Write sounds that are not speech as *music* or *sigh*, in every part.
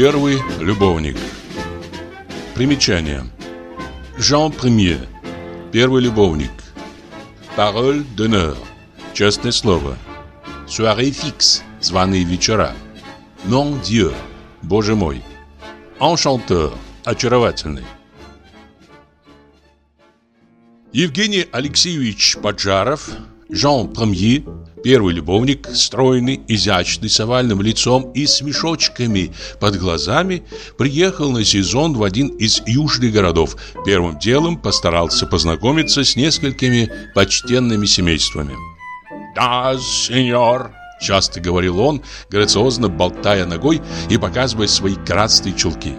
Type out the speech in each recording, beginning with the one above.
Первый любовник. Примечание. Жан Премьер. Первый любовник. Пароль d'honneur. Честное слово. Soirée fixe. Званые вечера. Mon Dieu. Боже мой. Enchanteur. Очаровательный. Евгений Алексеевич Поджаров, Жан Премьер, первый любовник, стройный, изящный, с овальным лицом и с мешочками под глазами, приехал на сезон в один из южных городов. Первым делом постарался познакомиться с несколькими почтенными семействами. «Да, сеньор», — часто говорил он, грациозно болтая ногой и показывая свои красные чулки.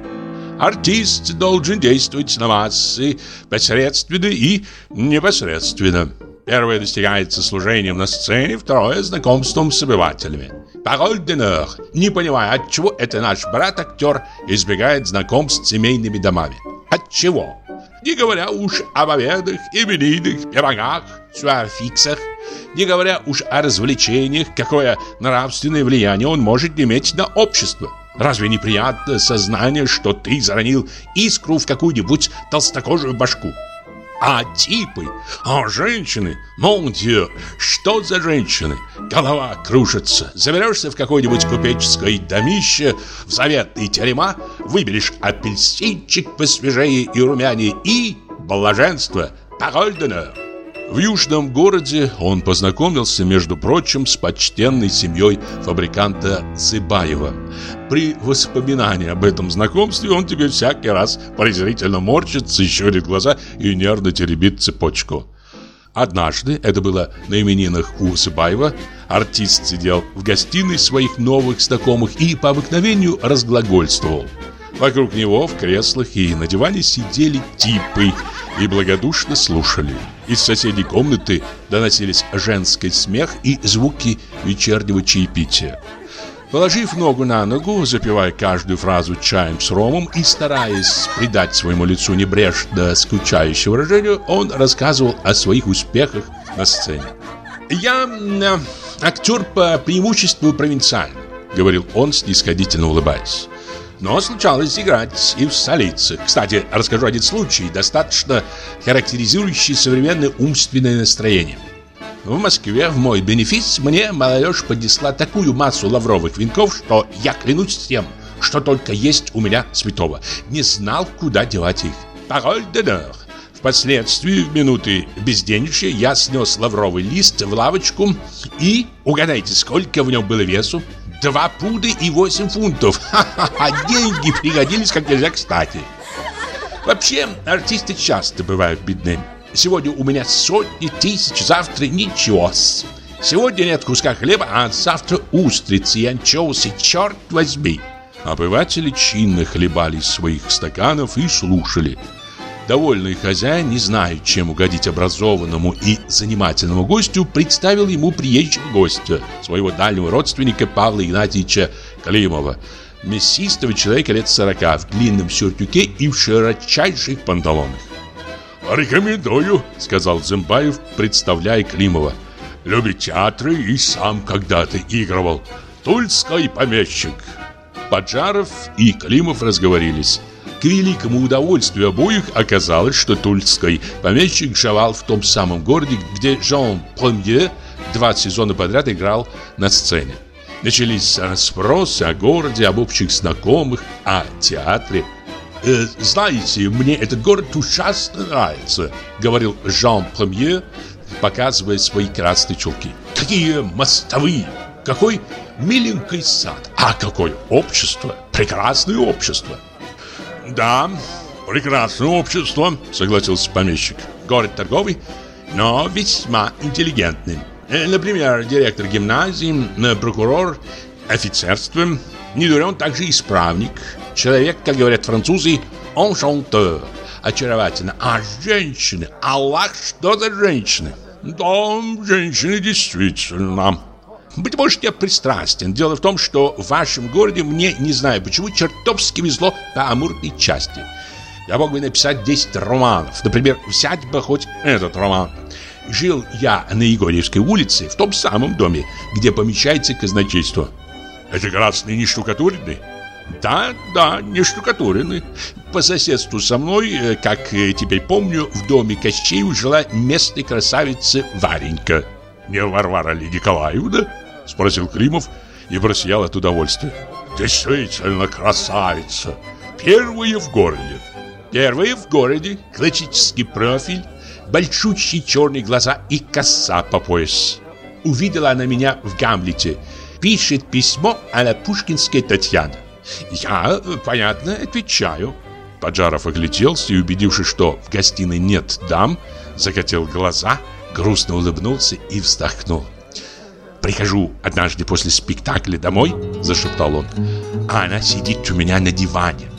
Артист должен действовать на массы посредственно и непосредственно. Первое достигается служением на сцене, второе – знакомством с обывателями. Пароль d'honneur. Не понимая, от чего это наш брат-актер избегает знакомств с семейными домами. От чего? Не говоря уж об обедах, именинах, пирогах, суарфиксах, не говоря уж о развлечениях, какое нравственное влияние он может иметь на общество. Разве неприятно сознание, что ты заронил искру в какую-нибудь толстокожую башку? А типы, а женщины, мон что за женщины? Голова кружится, заберешься в какое-нибудь купеческое домище, в заветные терема, выберешь апельсинчик посвежее и румянее и блаженство, пароль. В южном городе он познакомился, между прочим, с почтенной семьей фабриканта Цыбаева. При воспоминании об этом знакомстве он теперь всякий раз презрительно морщится, щурит глаза и нервно теребит цепочку. Однажды, это было на именинах у Цыбаева, артист сидел в гостиной своих новых знакомых и по обыкновению разглагольствовал. Вокруг него в креслах и на диване сидели типы и благодушно слушали. Из соседней комнаты доносились женский смех и звуки вечернего чаепития. Положив ногу на ногу, запивая каждую фразу чаем с ромом и стараясь придать своему лицу небрежно скучающее выражение, он рассказывал о своих успехах на сцене. «Я э, актер по преимуществу провинциальный», — говорил он, снисходительно улыбаясь. Но случалось играть и в столице. Кстати, расскажу один случай, достаточно характеризующий современное умственное настроение. В Москве в мой бенефис мне молодежь поднесла такую массу лавровых венков, что я клянусь тем, что только есть у меня святого. Не знал, куда девать их. Пароль d'honneur. Впоследствии, в минуты безденежья, я снес лавровый лист в лавочку и, угадайте, сколько в нем было весу? Два пуда и восемь фунтов. Ха-ха-ха, *laughs* деньги пригодились как нельзя кстати. Вообще, артисты часто бывают бедны. Сегодня у меня сотни тысяч, завтра ничего. Сегодня нет куска хлеба, а завтра устрицы и анчоусы, черт возьми. Обыватели чинно хлебали из своих стаканов и слушали. Довольный хозяин, не зная, чем угодить образованному и занимательному гостю, представил ему приезжего гостя, своего дальнего родственника Павла Игнатьевича Климова, мясистого человека лет сорока, в длинном сюртюке и в широчайших панталонах. «Рекомендую», — сказал Зымбаев, представляя Климова. «Любит театры и сам когда-то игрывал. Тульский помещик». Поджаров и Климов разговорились. К великому удовольствию обоих оказалось, что тульский помещик жевал в том самом городе, где Жан Премьер два сезона подряд играл на сцене. Начались расспросы о городе, об общих знакомых, о театре. «Э, «Знаете, мне этот город ужасно нравится», — говорил Жан Премьер, показывая свои красные чулки. «Какие мостовые! Какой миленький сад! А какое общество! Прекрасное общество!» «Да, прекрасное общество», — согласился помещик. «Город торговый, но весьма интеллигентный. Э, например, директор гимназии, прокурор, офицерство. Не дурен также исправник. Человек, как говорят французы, enchanteur. Очаровательно. А женщины? Аллах, что за женщины? Да, женщины действительно. Быть может, я пристрастен. Дело в том, что в вашем городе мне, не знаю почему, чертовски везло по амурной части. Я мог бы написать 10 романов. Например, взять бы хоть этот роман. Жил я на Егорьевской улице, в том самом доме, где помещается казначейство. Это красный не штукатуренный? Да, да, не штукатурены. По соседству со мной, э, как э, теперь помню, в доме Кощею жила местная красавица Варенька. Не Варвара ли Николаевна? Спросил Климов и просиял от удовольствия. Действительно красавица. Первая в городе. Первая в городе. Классический профиль, большущие черные глаза и коса по пояс. Увидела она меня в Гамлете. Пишет письмо а Пушкинской Татьяна. Я, понятно, отвечаю. Поджаров огляделся и, убедившись, что в гостиной нет дам, закатил глаза, грустно улыбнулся и вздохнул. «Прихожу однажды после спектакля домой», – зашептал он, – «а она сидит у меня на диване.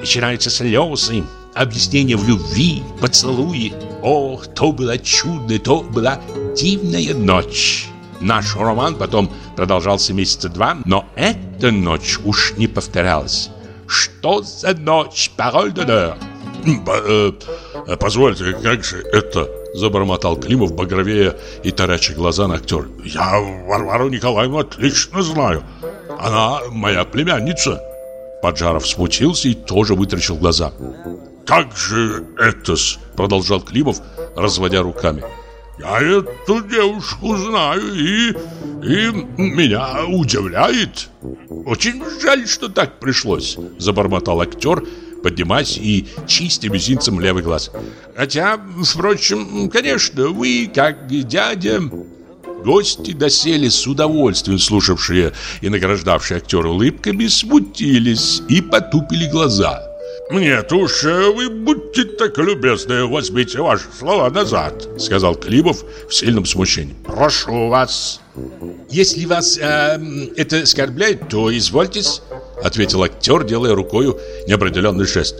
Начинаются слезы, объяснения в любви, поцелуи. Ох, то была чудная, то была дивная ночь». Наш роман потом продолжался месяца два, но эта ночь уж не повторялась. Что за ночь, пароль d'honneur? Э, э, «Позвольте, как же это?» Забормотал Климов, багровея и тараща глаза на актер. «Я Варвару Николаевну отлично знаю. Она моя племянница». Поджаров смутился и тоже вытрачил глаза. «Как же это-с?» Продолжал Климов, разводя руками. Я эту девушку знаю и... и меня удивляет. Очень жаль, что так пришлось, забормотал актер, поднимаясь и чистя мизинцем левый глаз. Хотя, впрочем, конечно, вы, как дядя... Гости досели с удовольствием, слушавшие и награждавшие актера улыбками, смутились и потупили глаза. «Нет уж, э, вы будьте так любезны, возьмите ваши слова назад», сказал Климов в сильном смущении. «Прошу вас». «Если вас э, это оскорбляет, то извольтесь», ответил актер, делая рукою неопределенный жест.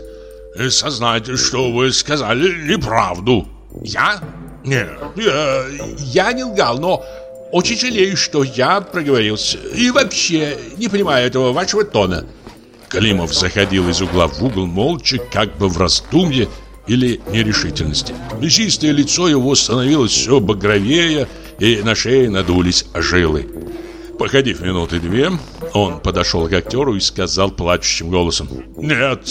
«Сознайте, что вы сказали неправду». «Я? Нет, я, я не лгал, но очень жалею, что я проговорился. И вообще не понимаю этого вашего тона». Климов заходил из угла в угол молча, как бы в раздумье или нерешительности. Мясистое лицо его становилось все багровее, и на шее надулись жилы. Походив минуты две, он подошел к актеру и сказал плачущим голосом «Нет,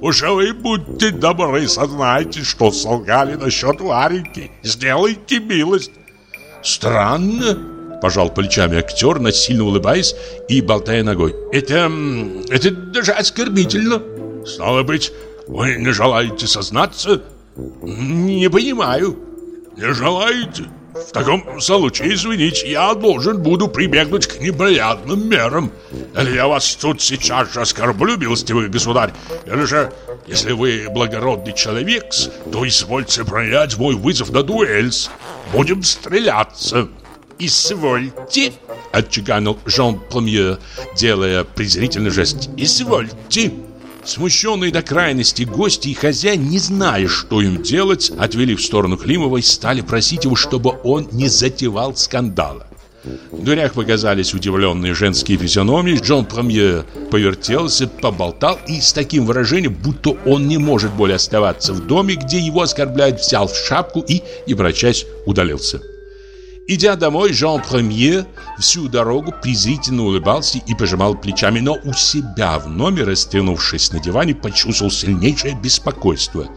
уже вы будьте добры, сознайте, что солгали насчет Вареньки. Сделайте милость». «Странно», Пожал плечами актер, насильно улыбаясь и болтая ногой. Это... это даже оскорбительно. Стало быть, вы не желаете сознаться? Не понимаю. Не желаете? В таком случае, извините, я должен буду прибегнуть к неприятным мерам. Или я вас тут сейчас же оскорблю, милостивый государь, или же, если вы благородный человек, то извольте принять мой вызов на дуэль. Будем стреляться. «Извольте!» — отчеканил Жан Премьер, делая презрительный жест. «Извольте!» Смущенные до крайности гости и хозяин, не зная, что им делать, отвели в сторону Климова и стали просить его, чтобы он не затевал скандала. В дверях показались удивленные женские физиономии. Джон Премьер повертелся, поболтал и с таким выражением, будто он не может более оставаться в доме, где его оскорбляют, взял в шапку и, не прощаясь, удалился. Идя домой, Жан Премьер всю дорогу презрительно улыбался и пожимал плечами, но у себя в номере, растянувшись на диване, почувствовал сильнейшее беспокойство.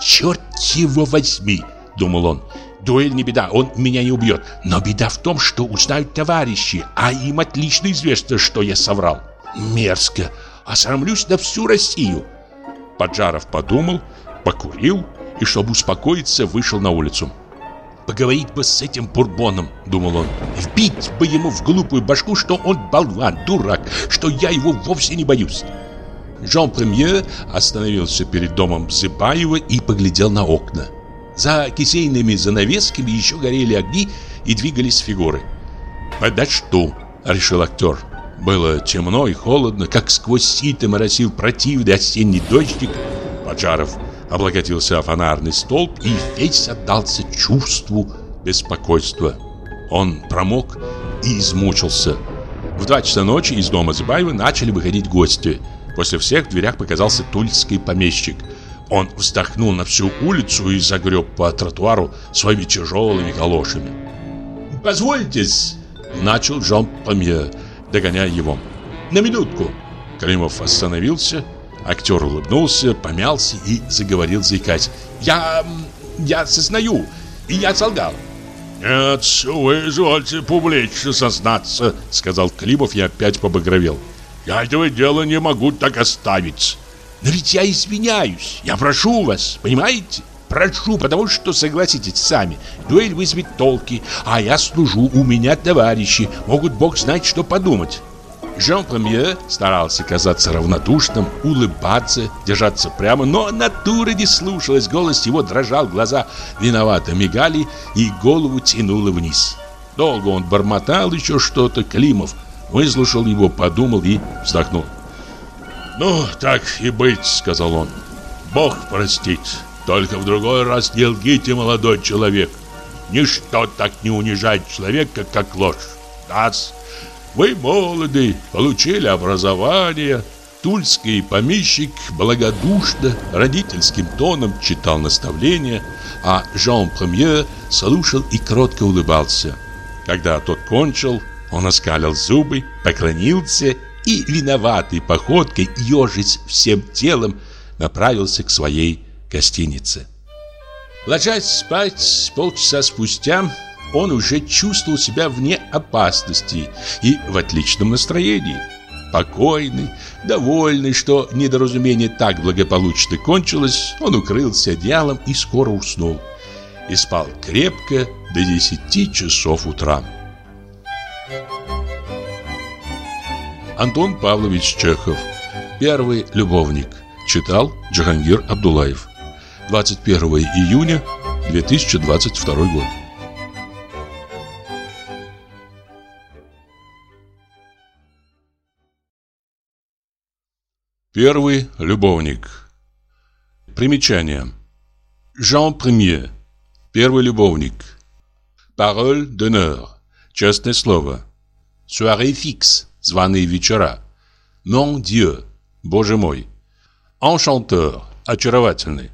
«Черт его возьми!» — думал он. «Дуэль не беда, он меня не убьет. Но беда в том, что узнают товарищи, а им отлично известно, что я соврал. Мерзко! Осрамлюсь на всю Россию!» Поджаров подумал, покурил и, чтобы успокоиться, вышел на улицу. Поговорить бы с этим бурбоном, думал он. Вбить бы ему в глупую башку, что он болван, дурак, что я его вовсе не боюсь. Жан Премьер остановился перед домом Зыбаева и поглядел на окна. За кисейными занавесками еще горели огни и двигались фигуры. «Подожду», — решил актер. Было темно и холодно, как сквозь сито моросил противный осенний дождик. Поджаров облокотился о фонарный столб и весь отдался чувству беспокойства. Он промок и измучился. В два часа ночи из дома Зыбаева начали выходить гости. После всех в дверях показался тульский помещик. Он вздохнул на всю улицу и загреб по тротуару своими тяжелыми галошами. «Позвольтесь!» – начал Жан Памье, догоняя его. «На минутку!» Климов остановился, актер улыбнулся, помялся и заговорил заикать. «Я... я сознаю, и я солгал». «Нет, вы извольте публично сознаться», — сказал Климов и опять побагровел. «Я этого дела не могу так оставить». «Но ведь я извиняюсь, я прошу вас, понимаете? Прошу, потому что, согласитесь сами, дуэль вызовет толки, а я служу, у меня товарищи, могут бог знать, что подумать». Жан Премье старался казаться равнодушным, улыбаться, держаться прямо, но натура не слушалась, голос его дрожал, глаза виновато мигали и голову тянуло вниз. Долго он бормотал еще что-то, Климов выслушал его, подумал и вздохнул. «Ну, так и быть», — сказал он. «Бог простит. Только в другой раз не лгите, молодой человек. Ничто так не унижает человека, как ложь. Нас вы молоды, получили образование. Тульский помещик благодушно, родительским тоном читал наставления, а Жан Премьер слушал и кротко улыбался. Когда тот кончил, он оскалил зубы, поклонился и виноватой походкой, ежись всем телом, направился к своей гостинице. Ложась спать полчаса спустя, он уже чувствовал себя вне опасности и в отличном настроении. Покойный, довольный, что недоразумение так благополучно кончилось, он укрылся одеялом и скоро уснул. И спал крепко до 10 часов утра. Антон Павлович Чехов Первый любовник Читал Джахангир Абдулаев 21 июня 2022 год Первый любовник. Примечание. Жан Премьер. Первый любовник. Пароль d'honneur. Честное слово. Soirée fixe. Званые вечера. Mon Dieu. Боже мой. Enchanteur. Очаровательный.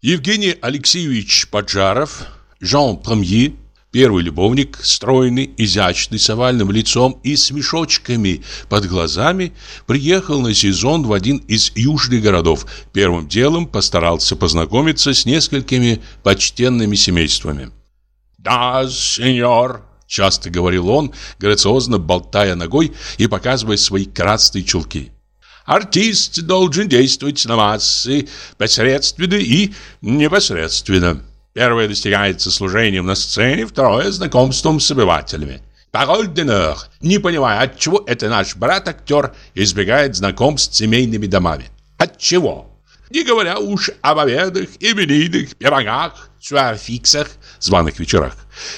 Евгений Алексеевич Поджаров, Жан Премьер, Первый любовник, стройный, изящный, с овальным лицом и с мешочками под глазами, приехал на сезон в один из южных городов. Первым делом постарался познакомиться с несколькими почтенными семействами. «Да, сеньор», — часто говорил он, грациозно болтая ногой и показывая свои красные чулки. «Артист должен действовать на массы посредственно и непосредственно». Первое достигается служением на сцене, второе – знакомством с обывателями. Пароль d'honneur. Не понимаю, от чего это наш брат-актер избегает знакомств с семейными домами. От чего? Не говоря уж об обедах, именинах, пирогах, суафиксах, званых вечерах.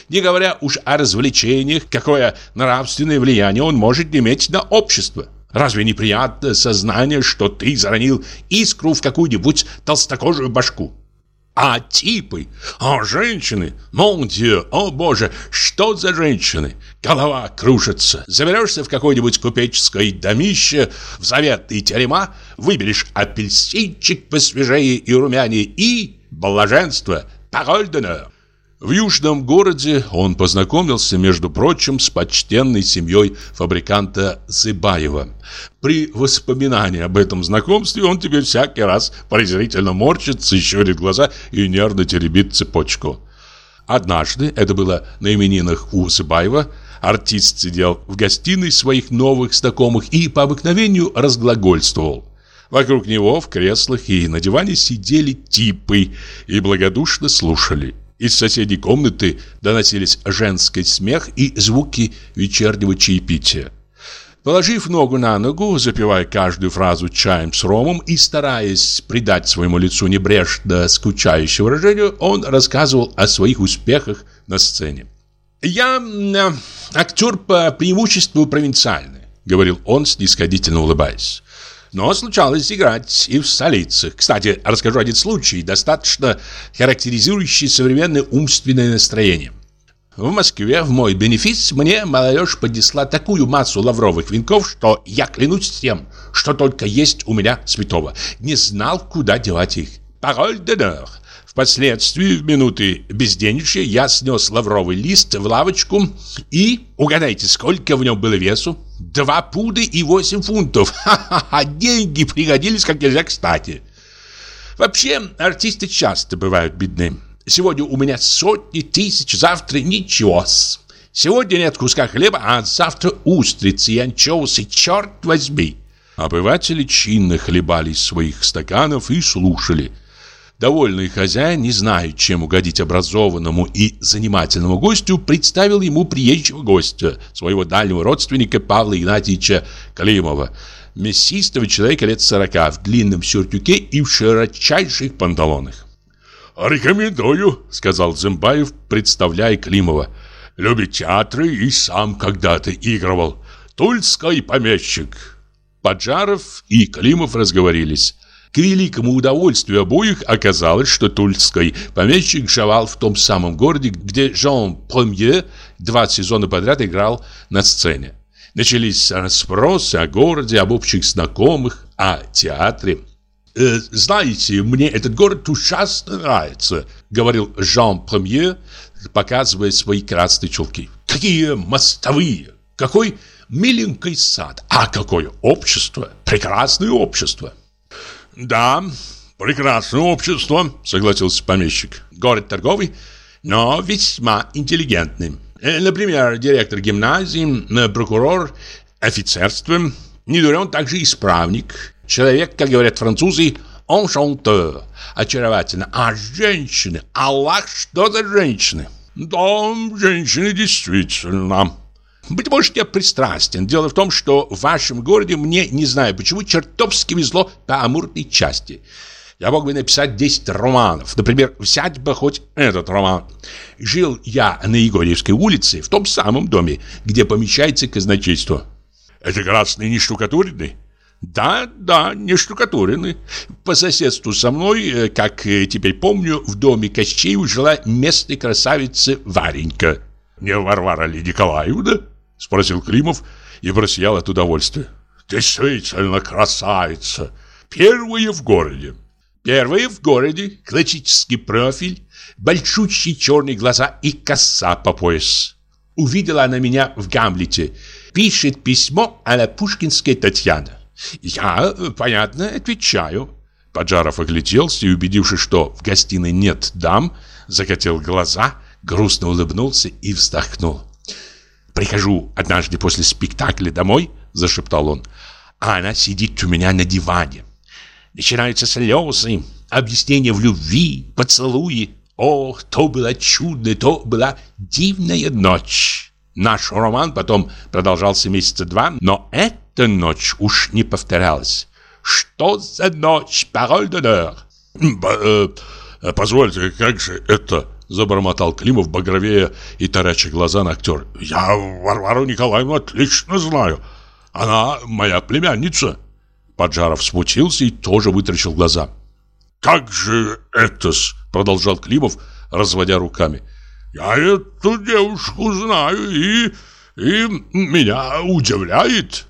Не говоря уж о развлечениях, какое нравственное влияние он может иметь на общество. Разве неприятно сознание, что ты заронил искру в какую-нибудь толстокожую башку? А типы, а женщины, мон о боже, что за женщины? Голова кружится. Заберешься в какое-нибудь купеческое домище, в заветные терема, выберешь апельсинчик посвежее и румянее и блаженство, пароль d'honneur. В южном городе он познакомился, между прочим, с почтенной семьей фабриканта Зыбаева. При воспоминании об этом знакомстве он теперь всякий раз презрительно морщится, щурит глаза и нервно теребит цепочку. Однажды, это было на именинах у Зыбаева, артист сидел в гостиной своих новых знакомых и по обыкновению разглагольствовал. Вокруг него в креслах и на диване сидели типы и благодушно слушали. Из соседней комнаты доносились женский смех и звуки вечернего чаепития. Положив ногу на ногу, запивая каждую фразу чаем с ромом и стараясь придать своему лицу небрежно скучающее выражение, он рассказывал о своих успехах на сцене. «Я э, актер по преимуществу провинциальный», — говорил он, снисходительно улыбаясь. Но случалось играть и в столицах. Кстати, расскажу один случай, достаточно характеризующий современное умственное настроение. В Москве в мой бенефис мне молодежь поднесла такую массу лавровых венков, что я клянусь тем, что только есть у меня святого. Не знал, куда девать их. Пароль d'honneur. Впоследствии, в минуты безденежья, я снес лавровый лист в лавочку и... Угадайте, сколько в нем было весу? Два пуда и восемь фунтов. *laughs* Ха-ха-ха, деньги пригодились как нельзя кстати. Вообще, артисты часто бывают бедны. Сегодня у меня сотни тысяч, завтра ничего -с. Сегодня нет куска хлеба, а завтра устрицы и анчоусы, черт возьми. Обыватели чинно хлебали из своих стаканов и слушали. Довольный хозяин, не зная, чем угодить образованному и занимательному гостю, представил ему приезжего гостя, своего дальнего родственника Павла Игнатьевича Климова, мясистого человека лет сорока, в длинном сюртюке и в широчайших панталонах. «Рекомендую», — сказал Зымбаев, представляя Климова. «Любит театры и сам когда-то игрывал. Тульский помещик». Поджаров и Климов разговорились. К великому удовольствию обоих оказалось, что тульский помещик жевал в том самом городе, где Жан Премье два сезона подряд играл на сцене. Начались расспросы о городе, об общих знакомых, о театре. «Э, «Знаете, мне этот город ужасно нравится», — говорил Жан Премье, показывая свои красные чулки. «Какие мостовые! Какой миленький сад! А какое общество! Прекрасное общество!» «Да, прекрасное общество», — согласился помещик. «Город торговый, но весьма интеллигентный. Э, например, директор гимназии, прокурор, офицерство. Не дурен также исправник. Человек, как говорят французы, enchanteur. Очаровательно. А женщины? Аллах, что за женщины? Да, женщины действительно. Быть может, я пристрастен. Дело в том, что в вашем городе мне, не знаю почему, чертовски везло по амурной части. Я мог бы написать 10 романов. Например, взять бы хоть этот роман. Жил я на Егорьевской улице, в том самом доме, где помещается казначейство. Это красный не штукатуренный? Да, да, не штукатуренный. По соседству со мной, э, как э, теперь помню, в доме Кощеева жила местная красавица Варенька. Не Варвара ли Николаевна? Спросил Климов и просиял от удовольствия. Действительно красавица. Первая в городе. Первая в городе, классический профиль, большущие черные глаза и коса по пояс. Увидела она меня в Гамлете. Пишет письмо а la Пушкинская Татьяна. Я, понятно, отвечаю. Поджаров огляделся и, убедившись, что в гостиной нет дам, закатил глаза, грустно улыбнулся и вздохнул. Прихожу однажды после спектакля домой, зашептал он, а она сидит у меня на диване. Начинаются слезы, объяснения в любви, поцелуи. Ох, то была чудная, то была дивная ночь. Наш роман потом продолжался месяца два, но эта ночь уж не повторялась. Что за ночь, пароль d'honneur? Э, позвольте, как же это Забормотал Климов, багровея и тараща глаза на актер. «Я Варвару Николаевну отлично знаю. Она моя племянница». Поджаров смутился и тоже вытрачил глаза. «Как же это-с?» Продолжал Климов, разводя руками. «Я эту девушку знаю и... и меня удивляет».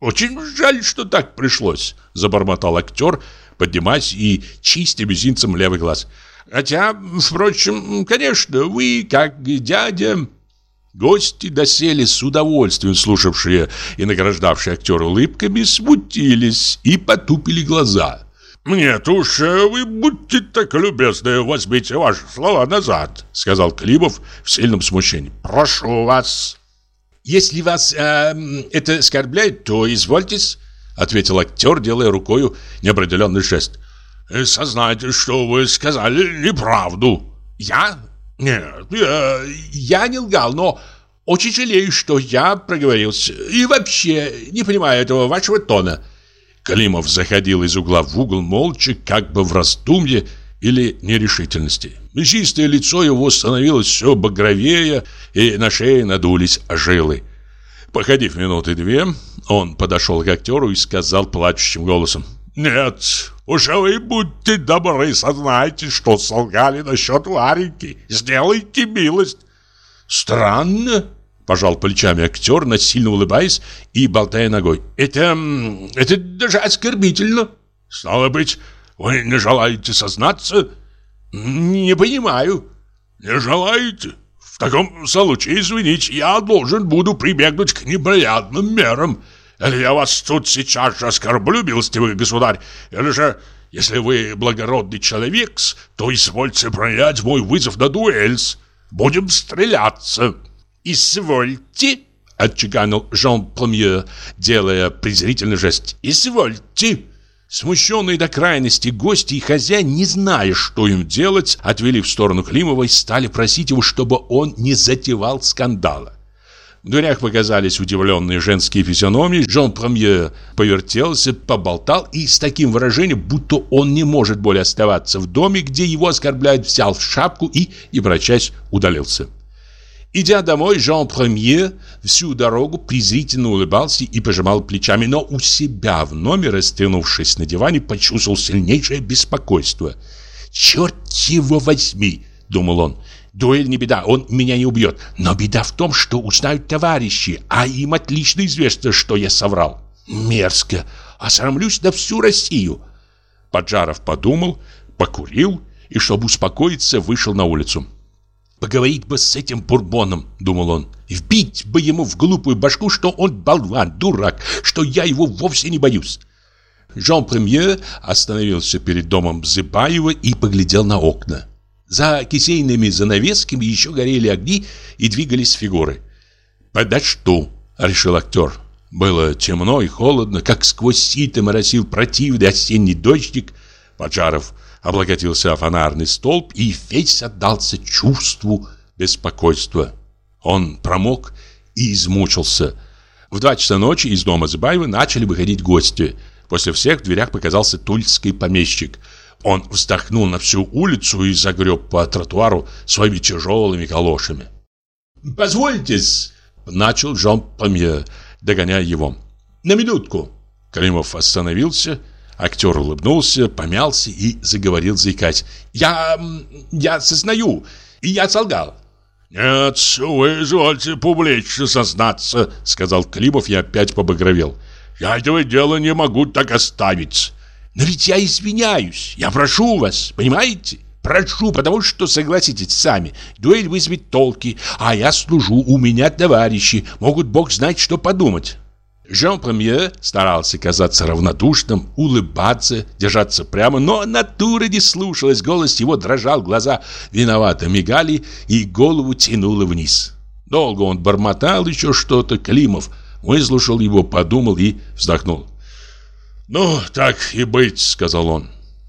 «Очень жаль, что так пришлось», — забормотал актер, поднимаясь и чистя мизинцем левый глаз. Хотя, впрочем, конечно, вы, как дядя... Гости досели с удовольствием, слушавшие и награждавшие актера улыбками, смутились и потупили глаза. «Нет уж, вы будьте так любезны, возьмите ваши слова назад», сказал Климов в сильном смущении. «Прошу вас». «Если вас э, это оскорбляет, то извольтесь», ответил актер, делая рукою неопределенный жест. Э, сознайте, что вы сказали неправду. Я? Нет, я, я не лгал, но очень жалею, что я проговорился. И вообще не понимаю этого вашего тона. Климов заходил из угла в угол молча, как бы в раздумье или нерешительности. Мясистое лицо его становилось все багровее, и на шее надулись жилы. Походив минуты две, он подошел к актеру и сказал плачущим голосом. «Нет, уже вы будьте добры, сознайте, что солгали насчет Вареньки. Сделайте милость». «Странно», — пожал плечами актер, насильно улыбаясь и болтая ногой. «Это... это даже оскорбительно». «Стало быть, вы не желаете сознаться?» Не понимаю. Не желаете? В таком случае, извините, я должен буду прибегнуть к неприятным мерам. Или я вас тут сейчас же оскорблю, милостивый государь, или же, если вы благородный человек, то извольте принять мой вызов на дуэльс. Будем стреляться. Извольте, отчеканил Жан Премьер, делая презрительный жест. Извольте. Смущенные до крайности гости и хозяин, не зная, что им делать, отвели в сторону Климова и стали просить его, чтобы он не затевал скандала. В дверях показались удивленные женские физиономии. Жон Премьер повертелся, поболтал и с таким выражением, будто он не может более оставаться в доме, где его оскорбляют, взял шапку и, не врачась, удалился. Идя домой, Жан Премьер всю дорогу презрительно улыбался и пожимал плечами, но у себя в номере, растянувшись на диване, почувствовал сильнейшее беспокойство. «Черт его возьми!» — думал он. «Дуэль не беда, он меня не убьет. Но беда в том, что узнают товарищи, а им отлично известно, что я соврал. Мерзко! Осрамлюсь на всю Россию!» Поджаров подумал, покурил и, чтобы успокоиться, вышел на улицу. Поговорить бы с этим бурбоном, думал он. Вбить бы ему в глупую башку, что он болван, дурак, что я его вовсе не боюсь. Жан Премьер остановился перед домом Зыбаева и поглядел на окна. За кисейными занавесками еще горели огни и двигались фигуры. «Подожду», — решил актер. Было темно и холодно, как сквозь сито моросил противный осенний дождик. Поджаров облокотился о фонарный столб и весь отдался чувству беспокойства. Он промок и измучился. В два часа ночи из дома Зыбаева начали выходить гости. После всех в дверях показался тульский помещик. Он вздохнул на всю улицу и загреб по тротуару своими тяжелыми калошами. «Позвольтесь!» — начал Жан Памье, догоняя его. «На минутку!» Климов остановился Актер улыбнулся, помялся и заговорил заикать. «Я... я сознаю, и я солгал». «Нет, вы извольте публично сознаться», — сказал Климов и опять побагровел. «Я этого дела не могу так оставить». «Но ведь я извиняюсь, я прошу вас, понимаете?» Прошу, потому что, согласитесь сами, дуэль вызовет толки, а я служу, у меня товарищи, могут бог знать, что подумать. Жан Премьер старался казаться равнодушным, улыбаться, держаться прямо, но натура не слушалась, голос его дрожал, глаза виновато мигали и голову тянуло вниз. Долго он бормотал еще что-то, Климов выслушал его, подумал и вздохнул. «Ну, так и быть», — сказал он.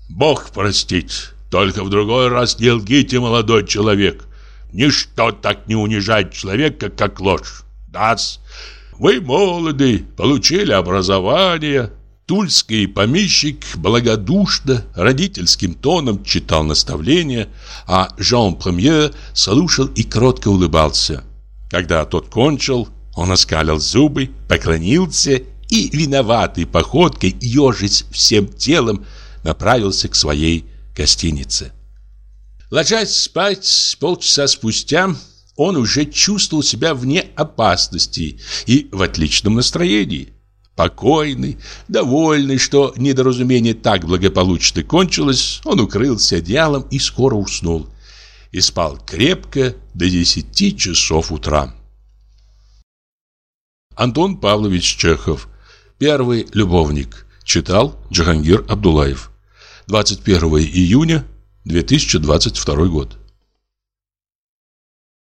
«Бог простит, только в другой раз не лгите, молодой человек. Ничто так не унижает человека, как ложь. Да-с». Вы молоды, получили образование. Тульский помещик благодушно, родительским тоном читал наставления, а Жан Премьер слушал и кротко улыбался. Когда тот кончил, он оскалил зубы, поклонился и, виноватой походкой, ежись всем телом, направился к своей гостинице. Ложась спать полчаса спустя, он уже чувствовал себя вне опасности и в отличном настроении. Покойный, довольный, что недоразумение так благополучно кончилось, он укрылся одеялом и скоро уснул. И спал крепко до десяти часов утра. Антон Павлович Чехов. Первый любовник. Читал Джахангир Абдулаев. 21 июня 2022 год.